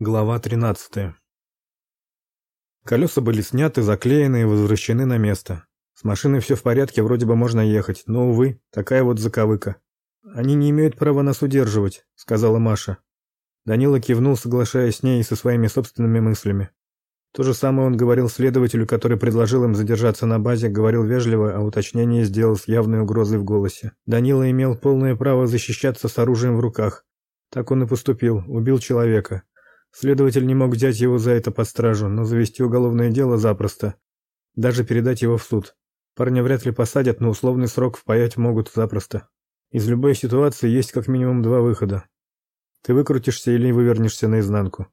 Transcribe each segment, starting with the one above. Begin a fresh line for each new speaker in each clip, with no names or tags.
Глава 13. Колеса были сняты, заклеены и возвращены на место. С машиной все в порядке, вроде бы можно ехать, но увы, такая вот заковыка. Они не имеют права нас удерживать, сказала Маша. Данила кивнул, соглашаясь с ней и со своими собственными мыслями. То же самое он говорил следователю, который предложил им задержаться на базе, говорил вежливо, а уточнение сделал с явной угрозой в голосе. Данила имел полное право защищаться с оружием в руках. Так он и поступил, убил человека. Следователь не мог взять его за это под стражу, но завести уголовное дело запросто. Даже передать его в суд. Парня вряд ли посадят, но условный срок впаять могут запросто. Из любой ситуации есть как минимум два выхода. Ты выкрутишься или вывернешься наизнанку.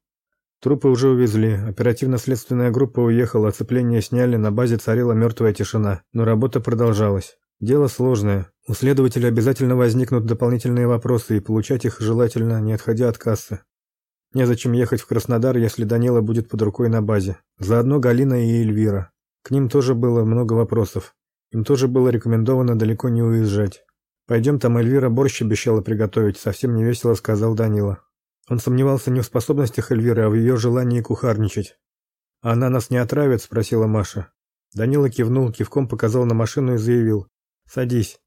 Трупы уже увезли, оперативно-следственная группа уехала, оцепление сняли, на базе царила мертвая тишина, но работа продолжалась. Дело сложное. У следователя обязательно возникнут дополнительные вопросы, и получать их желательно, не отходя от кассы. Незачем ехать в Краснодар, если Данила будет под рукой на базе. Заодно Галина и Эльвира. К ним тоже было много вопросов. Им тоже было рекомендовано далеко не уезжать. «Пойдем, там Эльвира борщ обещала приготовить», — совсем невесело сказал Данила. Он сомневался не в способностях Эльвиры, а в ее желании кухарничать. «А она нас не отравит?» — спросила Маша. Данила кивнул, кивком показал на машину и заявил. «Садись».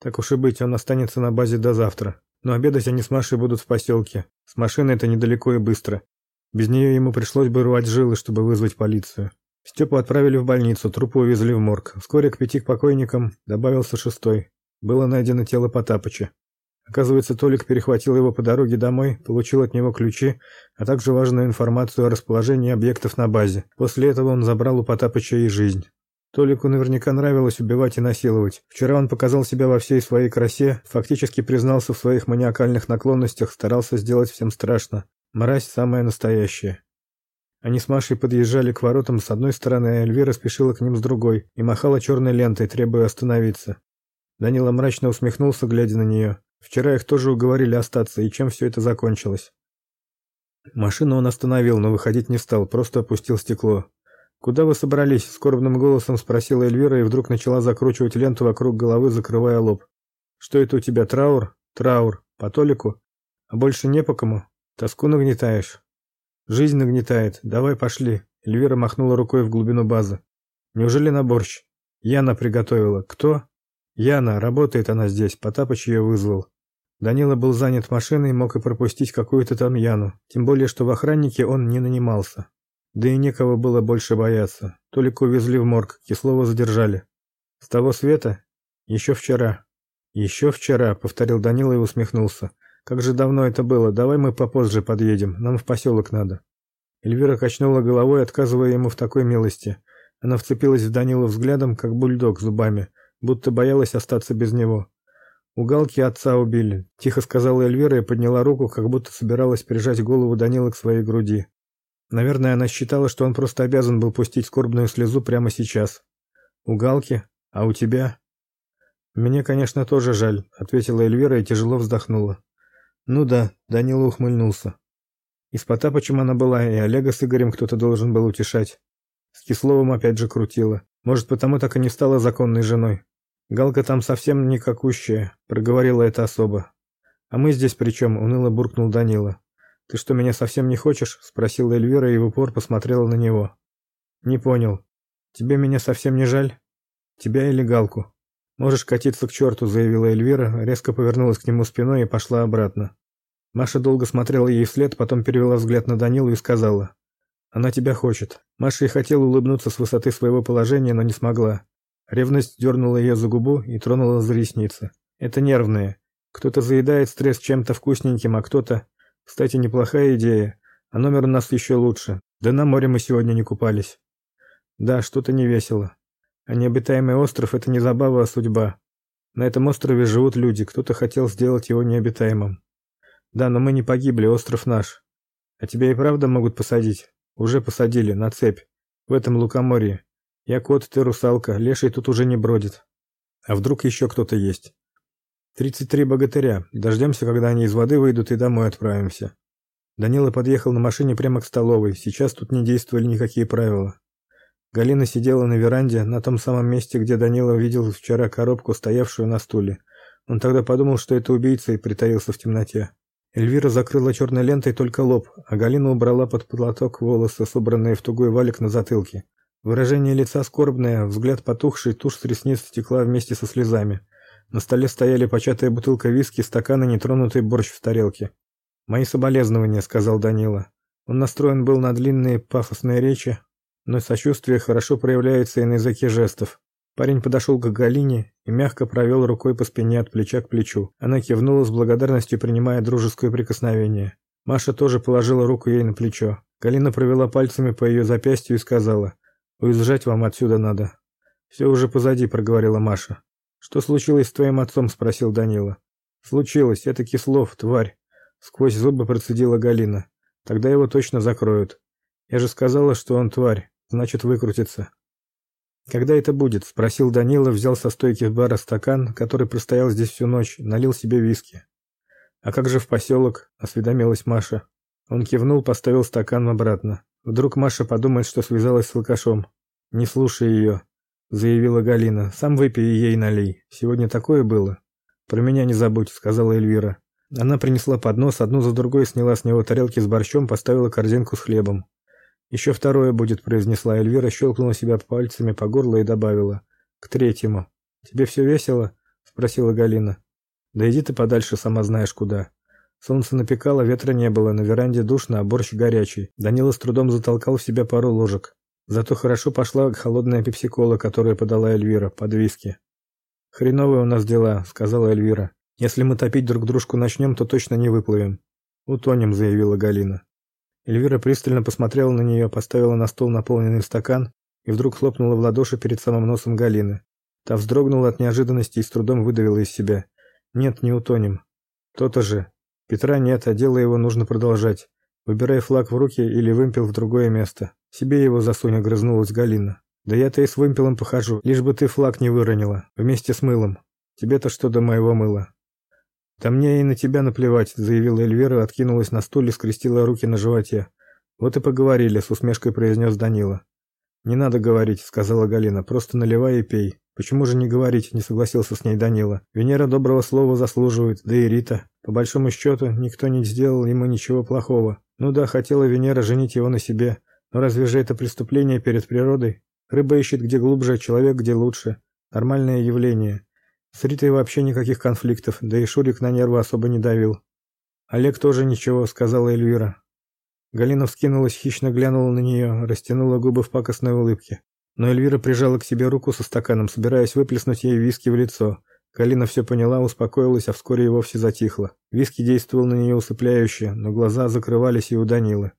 Так уж и быть, он останется на базе до завтра. Но обедать они с Машей будут в поселке. С машиной это недалеко и быстро. Без нее ему пришлось бы рвать жилы, чтобы вызвать полицию. Степу отправили в больницу, трупы увезли в морг. Вскоре к пяти покойникам добавился шестой. Было найдено тело Потапыча. Оказывается, Толик перехватил его по дороге домой, получил от него ключи, а также важную информацию о расположении объектов на базе. После этого он забрал у Потапыча и жизнь. Толику наверняка нравилось убивать и насиловать. Вчера он показал себя во всей своей красе, фактически признался в своих маниакальных наклонностях, старался сделать всем страшно. Мразь самая настоящая. Они с Машей подъезжали к воротам с одной стороны, а Эльвира спешила к ним с другой и махала черной лентой, требуя остановиться. Данила мрачно усмехнулся, глядя на нее. Вчера их тоже уговорили остаться, и чем все это закончилось? Машину он остановил, но выходить не стал, просто опустил стекло. «Куда вы собрались?» – скорбным голосом спросила Эльвира и вдруг начала закручивать ленту вокруг головы, закрывая лоб. «Что это у тебя, траур?» «Траур. По Толику? А больше не по кому? Тоску нагнетаешь?» «Жизнь нагнетает. Давай пошли». Эльвира махнула рукой в глубину базы. «Неужели на борщ?» «Яна приготовила. Кто?» «Яна. Работает она здесь. Потапыч ее вызвал». Данила был занят машиной, мог и пропустить какую-то там Яну. Тем более, что в охраннике он не нанимался. Да и некого было больше бояться. Толика увезли в морг, Кислова задержали. С того света? Еще вчера. Еще вчера, повторил Данила и усмехнулся. Как же давно это было. Давай мы попозже подъедем. Нам в поселок надо. Эльвира качнула головой, отказывая ему в такой милости. Она вцепилась в Данила взглядом, как бульдог зубами, будто боялась остаться без него. У Галки отца убили, тихо сказала Эльвира и подняла руку, как будто собиралась прижать голову Данила к своей груди. Наверное, она считала, что он просто обязан был пустить скорбную слезу прямо сейчас. У Галки? А у тебя? Мне, конечно, тоже жаль, ответила Эльвира и тяжело вздохнула. Ну да, Данила ухмыльнулся. И с Потапычем она была, и Олега с Игорем кто-то должен был утешать. С Кисловым опять же крутила. Может, потому так и не стала законной женой. Галка там совсем никакущая, проговорила это особо. А мы здесь при чем? уныло буркнул Данила. «Ты что, меня совсем не хочешь?» – спросила Эльвира и в упор посмотрела на него. «Не понял. Тебе меня совсем не жаль? Тебя или Галку?» «Можешь катиться к черту», – заявила Эльвира, резко повернулась к нему спиной и пошла обратно. Маша долго смотрела ей вслед, потом перевела взгляд на Данилу и сказала. «Она тебя хочет». Маша и хотела улыбнуться с высоты своего положения, но не смогла. Ревность дернула ее за губу и тронула за ресницы. «Это нервные. Кто-то заедает стресс чем-то вкусненьким, а кто-то...» Кстати, неплохая идея. А номер у нас еще лучше. Да на море мы сегодня не купались. Да, что-то не весело. А необитаемый остров это не забава, а судьба. На этом острове живут люди, кто-то хотел сделать его необитаемым. Да, но мы не погибли, остров наш. А тебя и правда могут посадить? Уже посадили на цепь в этом лукоморье. Я кот, ты русалка, леший тут уже не бродит. А вдруг еще кто-то есть? Тридцать три богатыря. Дождемся, когда они из воды выйдут и домой отправимся. Данила подъехал на машине прямо к столовой. Сейчас тут не действовали никакие правила. Галина сидела на веранде, на том самом месте, где Данила видел вчера коробку, стоявшую на стуле. Он тогда подумал, что это убийца и притаился в темноте. Эльвира закрыла черной лентой только лоб, а Галина убрала под платок волосы, собранные в тугой валик на затылке. Выражение лица скорбное, взгляд потухший, тушь с ресниц стекла вместе со слезами. На столе стояли початая бутылка виски, стакан и нетронутый борщ в тарелке. «Мои соболезнования», — сказал Данила. Он настроен был на длинные пафосные речи, но сочувствие хорошо проявляется и на языке жестов. Парень подошел к Галине и мягко провел рукой по спине от плеча к плечу. Она кивнула с благодарностью, принимая дружеское прикосновение. Маша тоже положила руку ей на плечо. Галина провела пальцами по ее запястью и сказала: "Уезжать вам отсюда надо". «Все уже позади", проговорила Маша. "Что случилось с твоим отцом?" спросил Данила. "Случилось, это Кислов, тварь", сквозь зубы процедила Галина. "Тогда его точно закроют. Я же сказала, что он тварь, значит, выкрутится". Когда это будет? спросил Данила, взял со стойки бара стакан, который простоял здесь всю ночь, налил себе виски. А как же в поселок?» – осведомилась Маша. Он кивнул, поставил стакан обратно. Вдруг Маша подумает, что связалась с алкашом. Не слушай ее», – заявила Галина. Сам выпей и ей налей. Сегодня такое было. Про меня не забудь, сказала Эльвира. Она принесла поднос, одну за другой сняла с него тарелки с борщом, поставила корзинку с хлебом. «Еще второе будет», — произнесла Эльвира, щелкнула себя пальцами по горлу и добавила. «К третьему». «Тебе все весело?» — спросила Галина. «Да иди ты подальше, сама знаешь куда». Солнце напекало, ветра не было, на веранде душно, а борщ горячий. Данила с трудом затолкал в себя пару ложек. Зато хорошо пошла холодная пепси-кола, которую подала Эльвира, под виски. «Хреновые у нас дела», — сказала Эльвира. «Если мы топить друг дружку начнем, то точно не выплывем». «Утонем», — заявила Галина. Эльвира пристально посмотрела на нее, поставила на стол наполненный стакан и вдруг хлопнула в ладоши перед самым носом Галины. Та вздрогнула от неожиданности и с трудом выдавила из себя: "Нет, не утонем". То-то же. Петра нет, а дело его нужно продолжать. Выбирай флаг в руки или вымпел в другое место. Себе его засунь, огрызнулась Галина. Да я-то и с вымпелом похожу, лишь бы ты флаг не выронила, вместе с мылом. Тебе-то что до моего мыла? «Да мне и на тебя наплевать», — заявила Эльвира, откинулась на стуле, скрестила руки на животе. «Вот и поговорили», — с усмешкой произнес Данила. «Не надо говорить», — сказала Галина, — «просто наливай и пей». «Почему же не говорить?» — не согласился с ней Данила. «Венера доброго слова заслуживает, да и Рита. По большому счету, никто не сделал ему ничего плохого. Ну да, хотела Венера женить его на себе. Но разве же это преступление перед природой? Рыба ищет где глубже, человек где лучше. Нормальное явление. С Ритой вообще никаких конфликтов, да и Шурик на нервы особо не давил. Олег тоже ничего, сказала Эльвира. Галина вскинулась, хищно глянула на нее, растянула губы в пакостной улыбке. Но Эльвира прижала к себе руку со стаканом, собираясь выплеснуть ей виски в лицо. Галина все поняла, успокоилась, а вскоре и вовсе затихла. Виски действовал на нее усыпляюще, но глаза закрывались и у Данилы.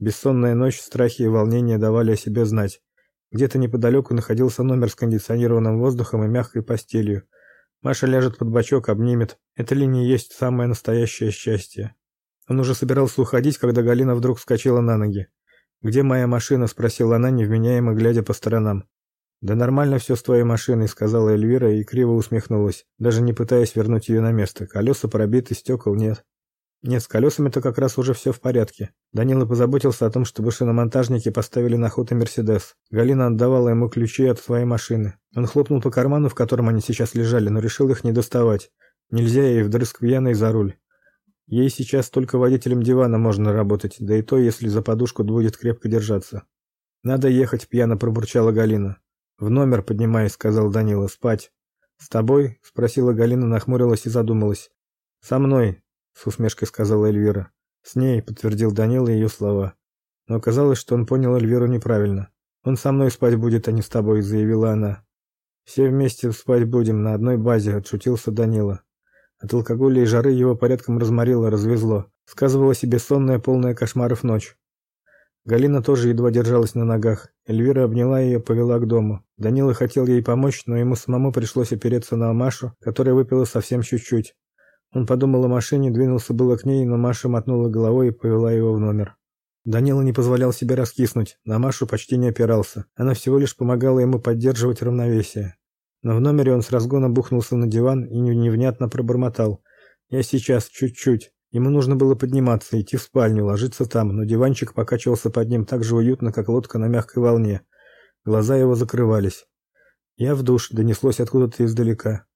Бессонная ночь, страхи и волнение давали о себе знать. Где-то неподалеку находился номер с кондиционированным воздухом и мягкой постелью. Маша ляжет под бочок, обнимет. Это ли не есть самое настоящее счастье? Он уже собирался уходить, когда Галина вдруг вскочила на ноги. «Где моя машина?» – спросила она, невменяемо глядя по сторонам. «Да нормально все с твоей машиной», – сказала Эльвира и криво усмехнулась, даже не пытаясь вернуть ее на место. Колеса пробиты, стекол нет. Нет, с колесами-то как раз уже все в порядке. Данила позаботился о том, чтобы шиномонтажники поставили на ход и Мерседес. Галина отдавала ему ключи от своей машины. Он хлопнул по карману, в котором они сейчас лежали, но решил их не доставать. Нельзя ей вдрызг пьяной за руль. Ей сейчас только водителем дивана можно работать, да и то, если за подушку будет крепко держаться. Надо ехать, пьяно пробурчала Галина. В номер поднимаясь, сказал Данила, спать. С тобой? спросила Галина, нахмурилась и задумалась. Со мной, с усмешкой сказала Эльвира. С ней, подтвердил Данила ее слова. Но оказалось, что он понял Эльвиру неправильно. Он со мной спать будет, а не с тобой, заявила она. Все вместе спать будем на одной базе, отшутился Данила. От алкоголя и жары его порядком разморило, развезло. Сказывала себе сонная, полная кошмаров ночь. Галина тоже едва держалась на ногах. Эльвира обняла ее, повела к дому. Данила хотел ей помочь, но ему самому пришлось опереться на Машу, которая выпила совсем чуть-чуть. Он подумал о машине, двинулся было к ней, но Маша мотнула головой и повела его в номер. Данила не позволял себе раскиснуть, на Машу почти не опирался. Она всего лишь помогала ему поддерживать равновесие. Но в номере он с разгона бухнулся на диван и невнятно пробормотал: "Я сейчас чуть-чуть". Ему нужно было подниматься, идти в спальню, ложиться там, но диванчик покачивался под ним так же уютно, как лодка на мягкой волне. Глаза его закрывались. "Я в душ", донеслось откуда-то издалека.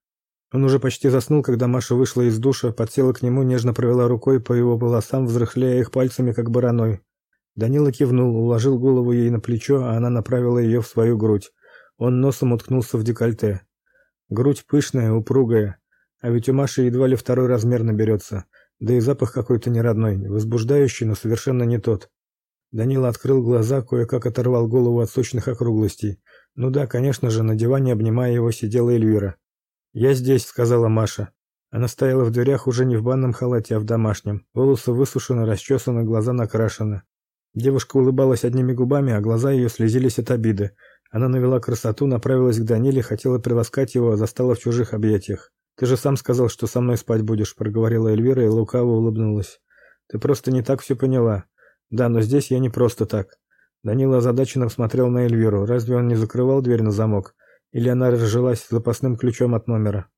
Он уже почти заснул, когда Маша вышла из душа, подсела к нему, нежно провела рукой по его волосам, взрыхляя их пальцами, как бараной. Данила кивнул, уложил голову ей на плечо, а она направила ее в свою грудь. Он носом уткнулся в декольте. Грудь пышная, упругая, а ведь у Маши едва ли второй размер наберется, да и запах какой-то неродной, возбуждающий, но совершенно не тот. Данила открыл глаза, кое-как оторвал голову от сочных округлостей. Ну да, конечно же, на диване, обнимая его, сидела Эльвира. "Я здесь", сказала Маша. Она стояла в дверях уже не в банном халате, а в домашнем. Волосы высушены, расчесаны, глаза накрашены. Девушка улыбалась одними губами, а глаза ее слезились от обиды. Она навела красоту, направилась к Даниле, хотела приласкать его, а застала в чужих объятиях. "Ты же сам сказал, что со мной спать будешь", проговорила Эльвира и лукаво улыбнулась. "Ты просто не так все поняла. Да, но здесь я не просто так". Данила озадаченно смотрел на Эльвиру. Разве он не закрывал дверь на замок? Или она разжилась запасным ключом от номера?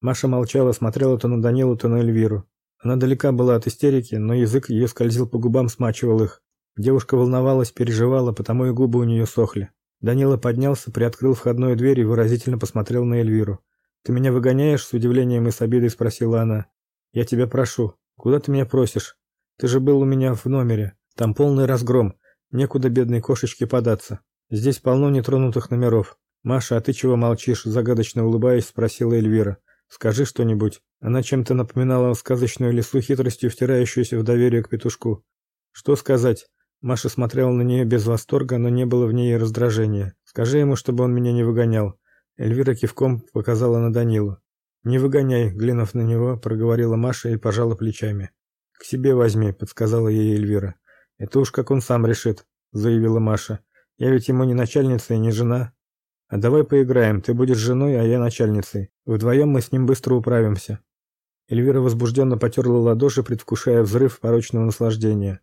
Маша молчала, смотрела то на Данилу, то на Эльвиру. Она далека была от истерики, но язык ее скользил по губам, смачивал их. Девушка волновалась, переживала, потому и губы у нее сохли. Данила поднялся, приоткрыл входную дверь и выразительно посмотрел на Эльвиру. "Ты меня выгоняешь?" с удивлением и с обидой спросила она. "Я тебя прошу. Куда ты меня просишь? Ты же был у меня в номере. Там полный разгром. Некуда бедной кошечке податься. Здесь полно нетронутых номеров. Маша, а ты чего молчишь?" загадочно улыбаясь, спросила Эльвира. "Скажи что-нибудь". Она чем-то напоминала сказочную лису хитростью втирающуюся в доверие к петушку. Что сказать? Маша смотрела на нее без восторга, но не было в ней раздражения. Скажи ему, чтобы он меня не выгонял. Эльвира кивком показала на Данилу. Не выгоняй, глянув на него, проговорила Маша и пожала плечами. К себе возьми, подсказала ей Эльвира. Это уж как он сам решит, заявила Маша. Я ведь ему не начальница и не жена. А давай поиграем. Ты будешь женой, а я начальницей. Вдвоем мы с ним быстро управимся. Эльвира возбужденно потерла ладоши, предвкушая взрыв порочного наслаждения.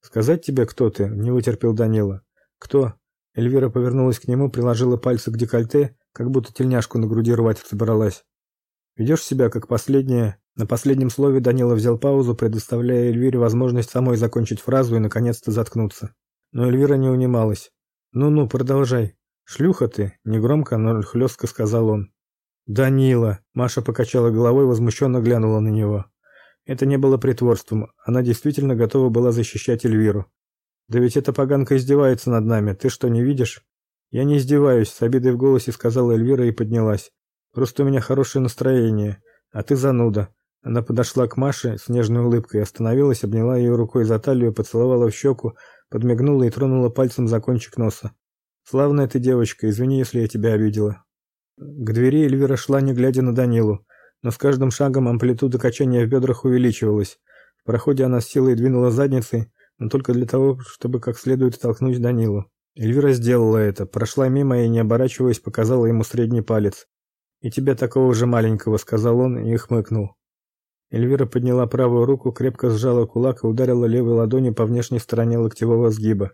Сказать тебе, кто ты? не вытерпел Данила. Кто? Эльвира повернулась к нему, приложила пальцы к декольте, как будто тельняшку на груди рвать собралась. Ведешь себя как последняя. На последнем слове Данила взял паузу, предоставляя Эльвире возможность самой закончить фразу и наконец-то заткнуться. Но Эльвира не унималась. Ну-ну, продолжай. Шлюха ты, негромко, но хлестко сказал он. Данила, Маша покачала головой, возмущенно глянула на него. Это не было притворством. Она действительно готова была защищать Эльвиру. Да ведь эта поганка издевается над нами. Ты что, не видишь? Я не издеваюсь, с обидой в голосе сказала Эльвира и поднялась. Просто у меня хорошее настроение, а ты зануда. Она подошла к Маше с нежной улыбкой, остановилась, обняла ее рукой за талию, поцеловала в щеку, подмигнула и тронула пальцем за кончик носа. Славная ты девочка, извини, если я тебя обидела. К двери Эльвира шла, не глядя на Данилу но с каждым шагом амплитуда качания в бедрах увеличивалась. В проходе она с силой двинула задницей, но только для того, чтобы как следует толкнуть Данилу. Эльвира сделала это, прошла мимо и, не оборачиваясь, показала ему средний палец. «И тебя такого же маленького», — сказал он и хмыкнул. Эльвира подняла правую руку, крепко сжала кулак и ударила левой ладонью по внешней стороне локтевого сгиба.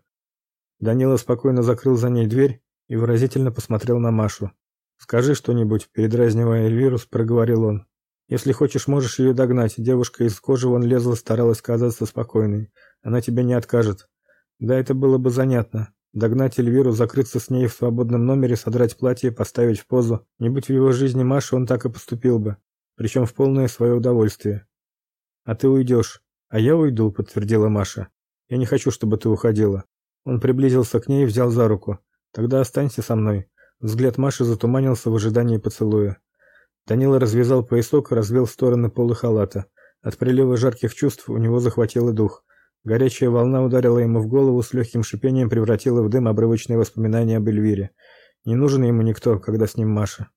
Данила спокойно закрыл за ней дверь и выразительно посмотрел на Машу. Скажи что-нибудь, передразнивая Эльвиру, проговорил он. Если хочешь, можешь ее догнать. Девушка из кожи вон лезла, старалась казаться спокойной. Она тебе не откажет. Да, это было бы занятно. Догнать Эльвиру, закрыться с ней в свободном номере, содрать платье, поставить в позу. Не будь в его жизни Маши, он так и поступил бы, причем в полное свое удовольствие. А ты уйдешь. А я уйду, подтвердила Маша. Я не хочу, чтобы ты уходила. Он приблизился к ней и взял за руку. Тогда останься со мной. Взгляд Маши затуманился в ожидании поцелуя. Данила развязал поясок и развел в стороны полы халата. От прилива жарких чувств у него захватило дух. Горячая волна ударила ему в голову с легким шипением превратила в дым обрывочные воспоминания об Эльвире. Не нужен ему никто, когда с ним Маша.